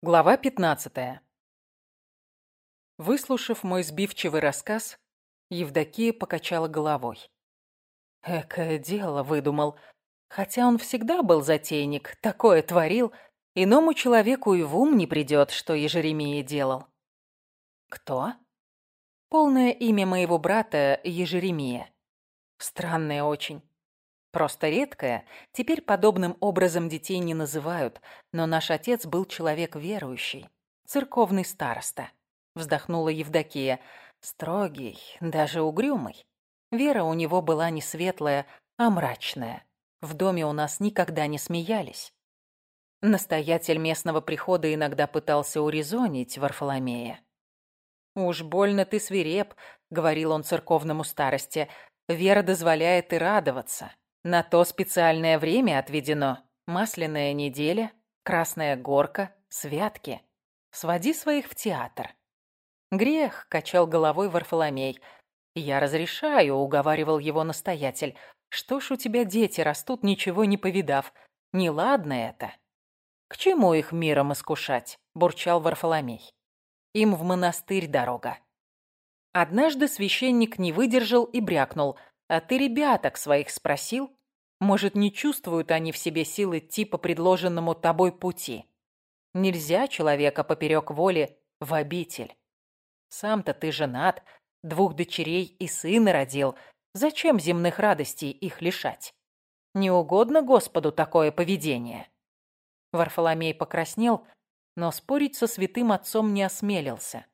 Глава 15. Выслушав мой сбивчивый рассказ, Евдокия покачала головой. Экое дело выдумал. Хотя он всегда был затейник, такое творил, иному человеку и в ум не придет, что Ежеремия делал. Кто? Полное имя моего брата Ежеремия. Странное очень. Просто редкое. Теперь подобным образом детей не называют, но наш отец был человек верующий, церковный староста. Вздохнула Евдокия. Строгий, даже угрюмый. Вера у него была не светлая, а мрачная. В доме у нас никогда не смеялись. Настоятель местного прихода иногда пытался урезонить Варфоломея. «Уж больно ты свиреп», — говорил он церковному старости. «Вера дозволяет и радоваться. На то специальное время отведено. Масляная неделя, красная горка, святки. Своди своих в театр. Грех, качал головой Варфоломей. Я разрешаю, уговаривал его настоятель. Что ж у тебя дети растут, ничего не повидав. Неладно это. К чему их миром искушать? Бурчал Варфоломей. Им в монастырь дорога. Однажды священник не выдержал и брякнул – а ты ребяток своих спросил? Может, не чувствуют они в себе сил идти по предложенному тобой пути? Нельзя человека поперек воли в обитель. Сам-то ты женат, двух дочерей и сына родил. Зачем земных радостей их лишать? Не угодно Господу такое поведение?» Варфоломей покраснел, но спорить со святым отцом не осмелился.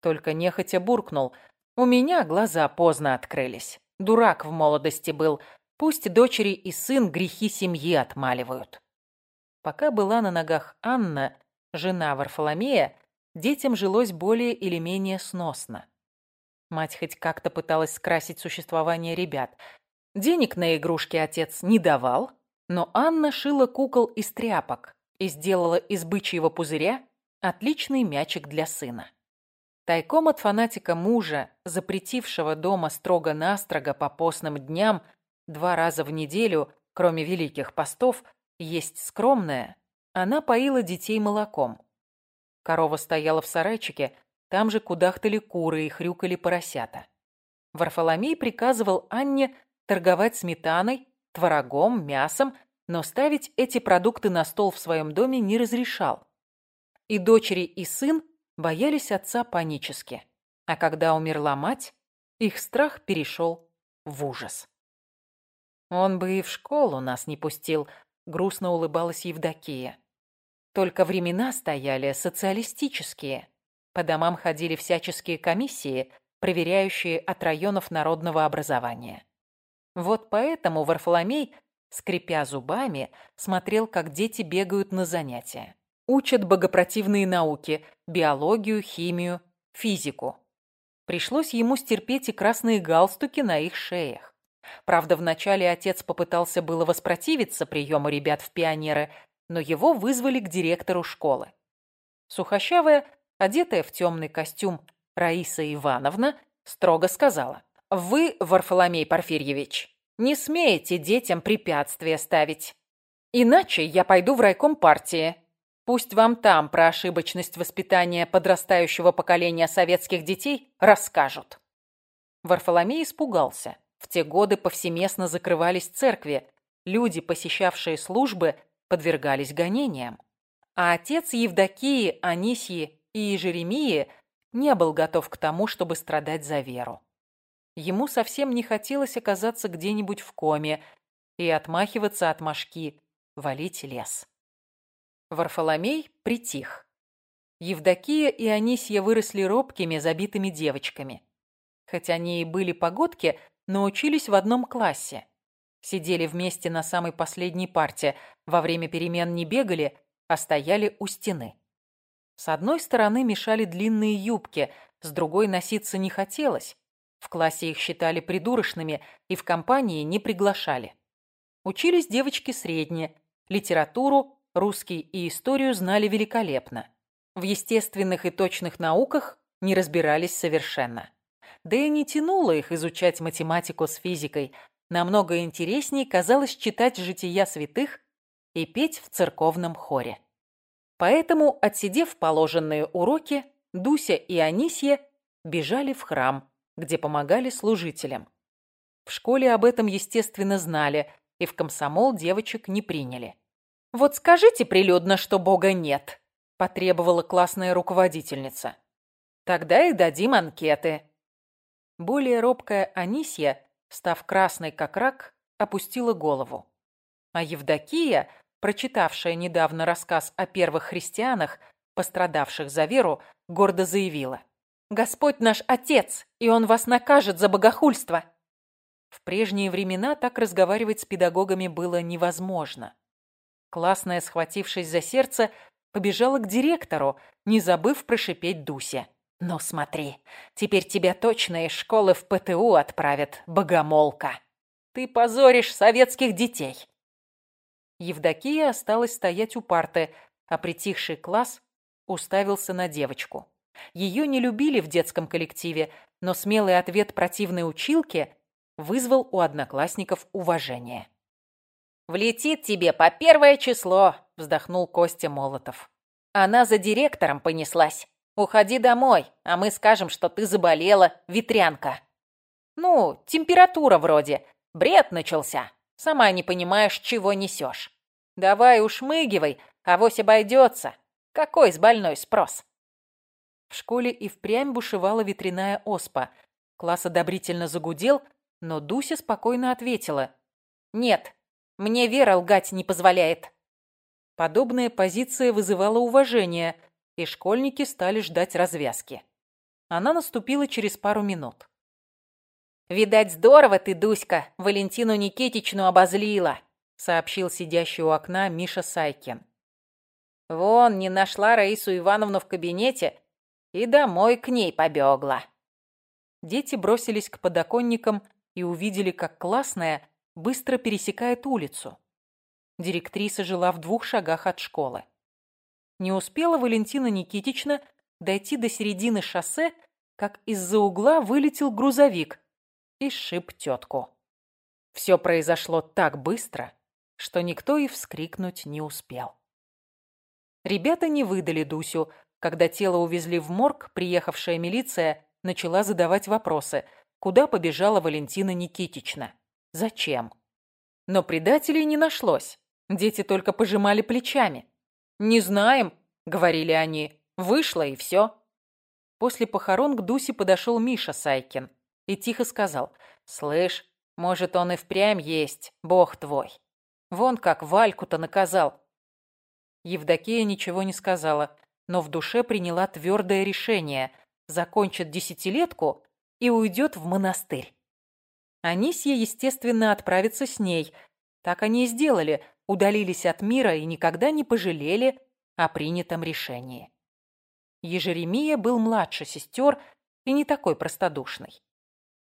Только нехотя буркнул. «У меня глаза поздно открылись». Дурак в молодости был. Пусть дочери и сын грехи семьи отмаливают. Пока была на ногах Анна, жена Варфоломея, детям жилось более или менее сносно. Мать хоть как-то пыталась скрасить существование ребят. Денег на игрушки отец не давал, но Анна шила кукол из тряпок и сделала из бычьего пузыря отличный мячик для сына. Тайком от фанатика мужа, запретившего дома строго-настрого по постным дням два раза в неделю, кроме великих постов, есть скромное, она поила детей молоком. Корова стояла в сарайчике, там же кудахтали куры и хрюкали поросята. Варфоломей приказывал Анне торговать сметаной, творогом, мясом, но ставить эти продукты на стол в своем доме не разрешал. И дочери, и сын боялись отца панически. А когда умерла мать, их страх перешел в ужас. «Он бы и в школу нас не пустил», — грустно улыбалась Евдокия. «Только времена стояли социалистические. По домам ходили всяческие комиссии, проверяющие от районов народного образования. Вот поэтому Варфоломей, скрипя зубами, смотрел, как дети бегают на занятия. Учат богопротивные науки – биологию, химию, физику. Пришлось ему стерпеть и красные галстуки на их шеях. Правда, вначале отец попытался было воспротивиться приему ребят в пионеры, но его вызвали к директору школы. Сухощавая, одетая в темный костюм Раиса Ивановна, строго сказала. «Вы, Варфоломей Порфирьевич, не смеете детям препятствия ставить. Иначе я пойду в райком партии Пусть вам там про ошибочность воспитания подрастающего поколения советских детей расскажут. Варфоломей испугался. В те годы повсеместно закрывались церкви. Люди, посещавшие службы, подвергались гонениям. А отец Евдокии, Анисьи и Ежеремии не был готов к тому, чтобы страдать за веру. Ему совсем не хотелось оказаться где-нибудь в коме и отмахиваться от мошки, валить лес. Варфоломей притих. Евдокия и Анисья выросли робкими, забитыми девочками. Хоть они и были погодки, но учились в одном классе. Сидели вместе на самой последней парте, во время перемен не бегали, а стояли у стены. С одной стороны мешали длинные юбки, с другой носиться не хотелось. В классе их считали придурочными и в компании не приглашали. Учились девочки средние, литературу, русский и историю знали великолепно. В естественных и точных науках не разбирались совершенно. Да и не тянуло их изучать математику с физикой. Намного интереснее казалось читать жития святых и петь в церковном хоре. Поэтому, отсидев положенные уроки, Дуся и Анисья бежали в храм, где помогали служителям. В школе об этом, естественно, знали, и в комсомол девочек не приняли. «Вот скажите прилюдно, что Бога нет», – потребовала классная руководительница. «Тогда и дадим анкеты». Более робкая Анисья, став красной как рак, опустила голову. А Евдокия, прочитавшая недавно рассказ о первых христианах, пострадавших за веру, гордо заявила. «Господь наш Отец, и Он вас накажет за богохульство!» В прежние времена так разговаривать с педагогами было невозможно. Классная, схватившись за сердце, побежала к директору, не забыв прошипеть Дусе. «Ну смотри, теперь тебя точно из школы в ПТУ отправят, богомолка. Ты позоришь советских детей!» Евдокия осталась стоять у парты, а притихший класс уставился на девочку. Ее не любили в детском коллективе, но смелый ответ противной училки вызвал у одноклассников уважение. «Влетит тебе по первое число», — вздохнул Костя Молотов. «Она за директором понеслась. Уходи домой, а мы скажем, что ты заболела, ветрянка». «Ну, температура вроде. Бред начался. Сама не понимаешь, чего несешь. Давай ушмыгивай, авось обойдется. Какой с больной спрос?» В школе и впрямь бушевала ветряная оспа. Класс одобрительно загудел, но Дуся спокойно ответила. «Нет, мне Вера лгать не позволяет». Подобная позиция вызывала уважение, и школьники стали ждать развязки. Она наступила через пару минут. «Видать, здорово ты, Дуська, Валентину Никитичну обозлила», сообщил сидящий у окна Миша Сайкин. «Вон, не нашла Раису Ивановну в кабинете и домой к ней побегла». Дети бросились к подоконникам и увидели, как классная быстро пересекает улицу. Директриса жила в двух шагах от школы. Не успела Валентина Никитична дойти до середины шоссе, как из-за угла вылетел грузовик и сшиб тетку. Все произошло так быстро, что никто и вскрикнуть не успел. Ребята не выдали Дусю. Когда тело увезли в морг, приехавшая милиция начала задавать вопросы, куда побежала Валентина Никитична. Зачем? Но предателей не нашлось. Дети только пожимали плечами. «Не знаем», — говорили они. «Вышло и все». После похорон к Дусе подошел Миша Сайкин и тихо сказал. «Слышь, может, он и впрямь есть, бог твой. Вон как Вальку-то наказал». Евдокия ничего не сказала, но в душе приняла твердое решение. Закончит десятилетку и уйдет в монастырь. Анисья, естественно, отправится с ней. Так они и сделали, удалились от мира и никогда не пожалели о принятом решении. Ежеремия был младше сестер и не такой простодушный.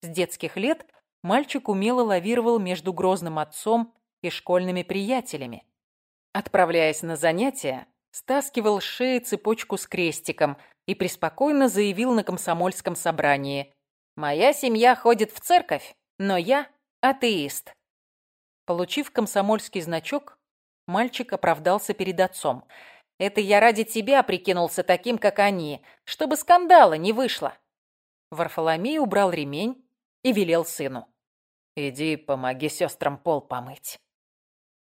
С детских лет мальчик умело лавировал между грозным отцом и школьными приятелями. Отправляясь на занятия, стаскивал с шеи цепочку с крестиком и преспокойно заявил на комсомольском собрании «Моя семья ходит в церковь, но я атеист». Получив комсомольский значок, мальчик оправдался перед отцом. «Это я ради тебя прикинулся таким, как они, чтобы скандала не вышло». Варфоломей убрал ремень и велел сыну. «Иди, помоги сестрам пол помыть».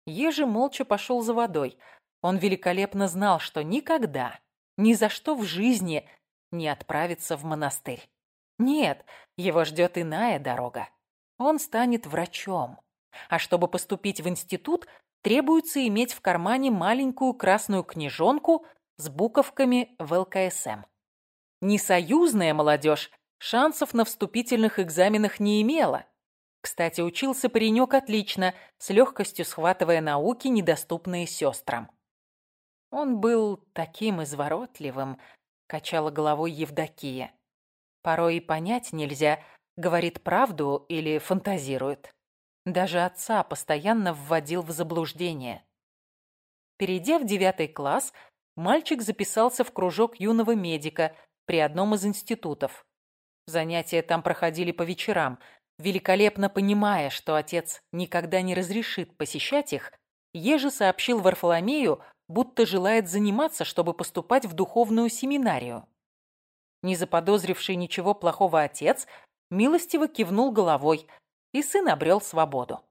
Ежи молча пошел за водой. Он великолепно знал, что никогда, ни за что в жизни не отправится в монастырь. Нет, его ждет иная дорога. Он станет врачом. А чтобы поступить в институт, требуется иметь в кармане маленькую красную книжонку с буковками в ЛКСМ. Несоюзная молодежь шансов на вступительных экзаменах не имела. Кстати, учился паренек отлично, с легкостью схватывая науки, недоступные сестрам. Он был таким изворотливым, качала головой Евдокия. Порой и понять нельзя, говорит правду или фантазирует. Даже отца постоянно вводил в заблуждение. Перейдя в девятый класс, мальчик записался в кружок юного медика при одном из институтов. Занятия там проходили по вечерам, Великолепно понимая, что отец никогда не разрешит посещать их, Ежи сообщил Варфоломею будто желает заниматься, чтобы поступать в духовную семинарию. Не заподозривший ничего плохого отец милостиво кивнул головой, и сын обрел свободу.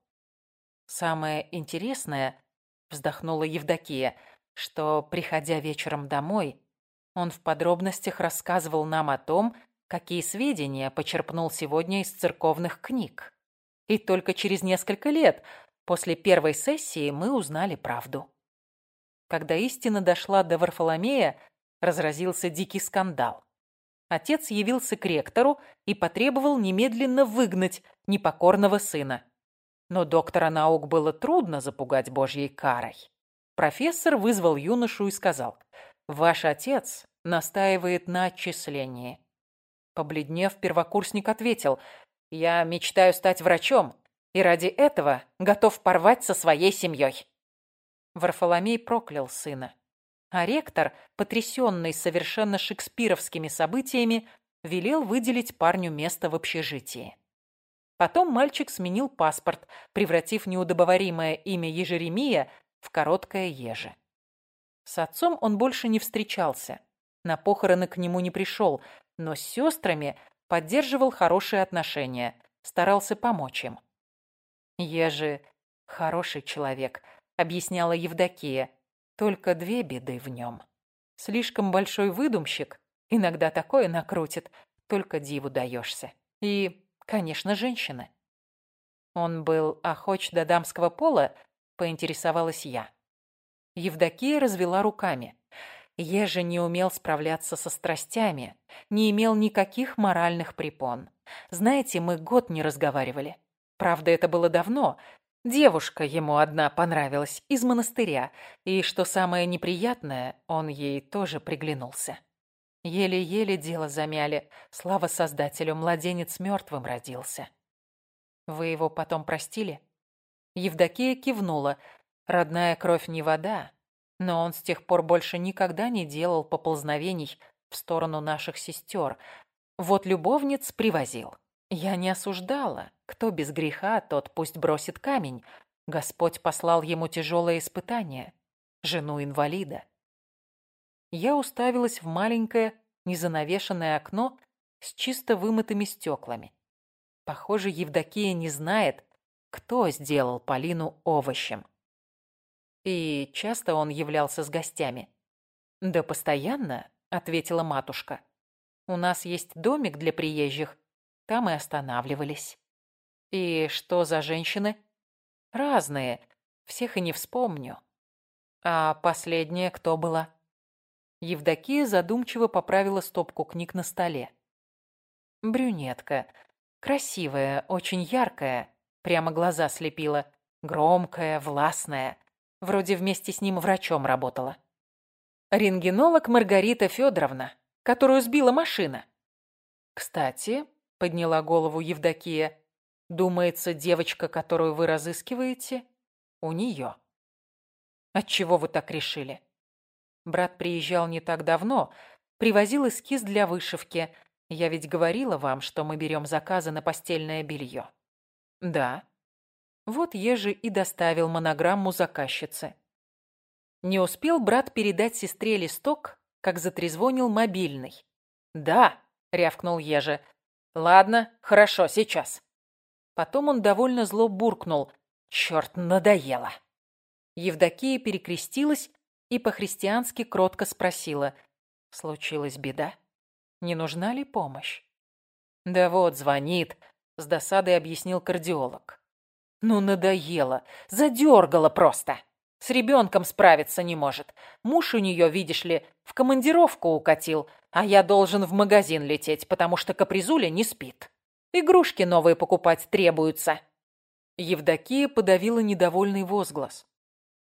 «Самое интересное», — вздохнула Евдокия, что, приходя вечером домой, он в подробностях рассказывал нам о том, какие сведения почерпнул сегодня из церковных книг. И только через несколько лет после первой сессии мы узнали правду. Когда истина дошла до Варфоломея, разразился дикий скандал. Отец явился к ректору и потребовал немедленно выгнать непокорного сына. Но доктора наук было трудно запугать божьей карой. Профессор вызвал юношу и сказал, «Ваш отец настаивает на отчислении». Побледнев, первокурсник ответил, «Я мечтаю стать врачом, и ради этого готов порвать со своей семьей». Варфоломей проклял сына. А ректор, потрясенный совершенно шекспировскими событиями, велел выделить парню место в общежитии. Потом мальчик сменил паспорт, превратив неудобоваримое имя Ежеремия в короткое Еже. С отцом он больше не встречался. На похороны к нему не пришел, но с сестрами поддерживал хорошие отношения, старался помочь им. «Ежи хороший человек», — объясняла Евдокия. Только две беды в нем. Слишком большой выдумщик, иногда такое накрутит, только диву даешься. И, конечно, женщины. Он был охоч до дамского пола, поинтересовалась я. Евдокия развела руками. Еже не умел справляться со страстями, не имел никаких моральных препон. Знаете, мы год не разговаривали. Правда, это было давно, Девушка ему одна понравилась из монастыря, и, что самое неприятное, он ей тоже приглянулся. Еле-еле дело замяли, слава Создателю, младенец мертвым родился. Вы его потом простили? Евдокия кивнула. Родная кровь не вода, но он с тех пор больше никогда не делал поползновений в сторону наших сестер. Вот любовниц привозил. Я не осуждала. Кто без греха, тот пусть бросит камень. Господь послал ему тяжелое испытание. Жену инвалида. Я уставилась в маленькое, незанавешенное окно с чисто вымытыми стеклами. Похоже, Евдокия не знает, кто сделал Полину овощем. И часто он являлся с гостями. «Да постоянно», — ответила матушка. «У нас есть домик для приезжих, там и останавливались. И что за женщины? Разные. Всех и не вспомню. А последняя кто была? Евдокия задумчиво поправила стопку книг на столе. Брюнетка. Красивая, очень яркая. Прямо глаза слепила. Громкая, властная. Вроде вместе с ним врачом работала. Рентгенолог Маргарита Федоровна, которую сбила машина. Кстати, подняла голову Евдокия. Думается, девочка, которую вы разыскиваете, у нее. Отчего вы так решили? Брат приезжал не так давно, привозил эскиз для вышивки. Я ведь говорила вам, что мы берем заказы на постельное белье. Да. Вот Ежи и доставил монограмму заказчицы. Не успел брат передать сестре листок, как затрезвонил мобильный. «Да», — рявкнул Ежи, «Ладно, хорошо, сейчас». Потом он довольно зло буркнул. «Черт, надоело». Евдокия перекрестилась и по-христиански кротко спросила. «Случилась беда? Не нужна ли помощь?» «Да вот, звонит», — с досадой объяснил кардиолог. «Ну, надоело, задергала просто. С ребенком справиться не может. Муж у нее, видишь ли, в командировку укатил, а я должен в магазин лететь, потому что капризуля не спит. Игрушки новые покупать требуются». Евдокия подавила недовольный возглас.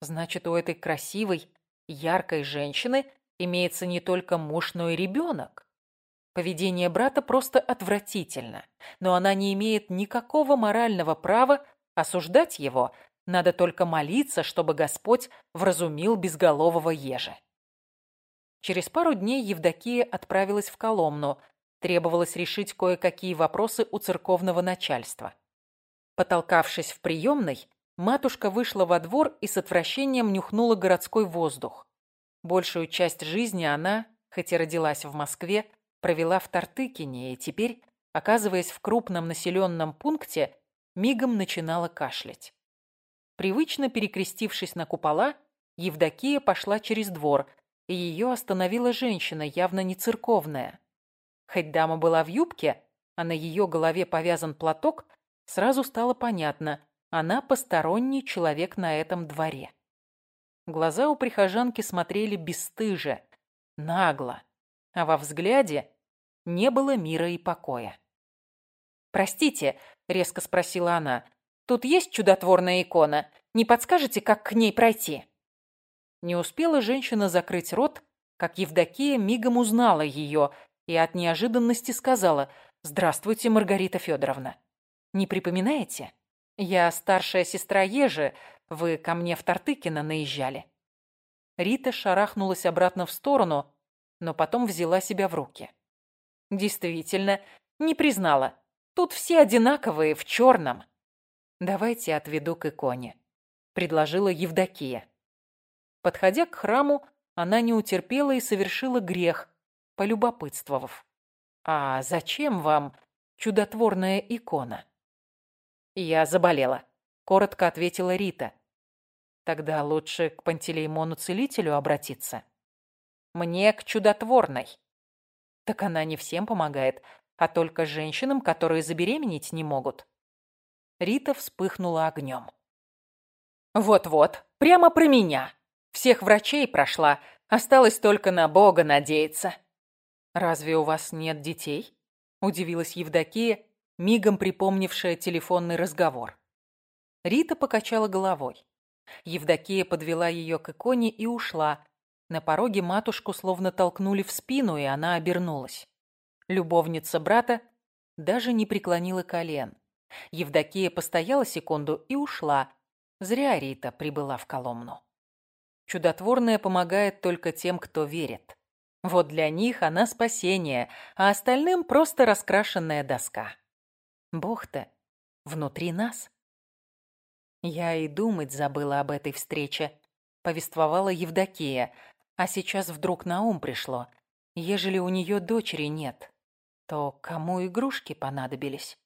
«Значит, у этой красивой, яркой женщины имеется не только муж, но и ребенок. Поведение брата просто отвратительно, но она не имеет никакого морального права осуждать его, надо только молиться, чтобы Господь вразумил безголового ежа. Через пару дней Евдокия отправилась в Коломну. Требовалось решить кое-какие вопросы у церковного начальства. Потолкавшись в приемной, матушка вышла во двор и с отвращением нюхнула городской воздух. Большую часть жизни она, хоть и родилась в Москве, провела в Тартыкине и теперь, оказываясь в крупном населенном пункте, мигом начинала кашлять. Привычно перекрестившись на купола, Евдокия пошла через двор, и ее остановила женщина, явно не церковная. Хоть дама была в юбке, а на ее голове повязан платок, сразу стало понятно, она посторонний человек на этом дворе. Глаза у прихожанки смотрели бесстыже, нагло, а во взгляде не было мира и покоя. «Простите», — резко спросила она, — «тут есть чудотворная икона? Не подскажете, как к ней пройти?» Не успела женщина закрыть рот, как Евдокия мигом узнала ее и от неожиданности сказала «Здравствуйте, Маргарита Федоровна. Не припоминаете? Я старшая сестра Ежи, вы ко мне в Тартыкино наезжали». Рита шарахнулась обратно в сторону, но потом взяла себя в руки. «Действительно, не признала. Тут все одинаковые, в черном». «Давайте отведу к иконе», — предложила Евдокия. Подходя к храму, она не утерпела и совершила грех, полюбопытствовав. «А зачем вам чудотворная икона?» «Я заболела», — коротко ответила Рита. «Тогда лучше к Пантелеймону-целителю обратиться». «Мне к чудотворной». «Так она не всем помогает, а только женщинам, которые забеременеть не могут». Рита вспыхнула огнем. «Вот-вот, прямо про меня!» Всех врачей прошла, осталось только на Бога надеяться». «Разве у вас нет детей?» – удивилась Евдокия, мигом припомнившая телефонный разговор. Рита покачала головой. Евдокия подвела ее к иконе и ушла. На пороге матушку словно толкнули в спину, и она обернулась. Любовница брата даже не преклонила колен. Евдокия постояла секунду и ушла. Зря Рита прибыла в Коломну. Чудотворная помогает только тем, кто верит. Вот для них она спасение, а остальным просто раскрашенная доска. Бог-то внутри нас. Я и думать забыла об этой встрече, повествовала Евдокия, а сейчас вдруг на ум пришло. Ежели у нее дочери нет, то кому игрушки понадобились?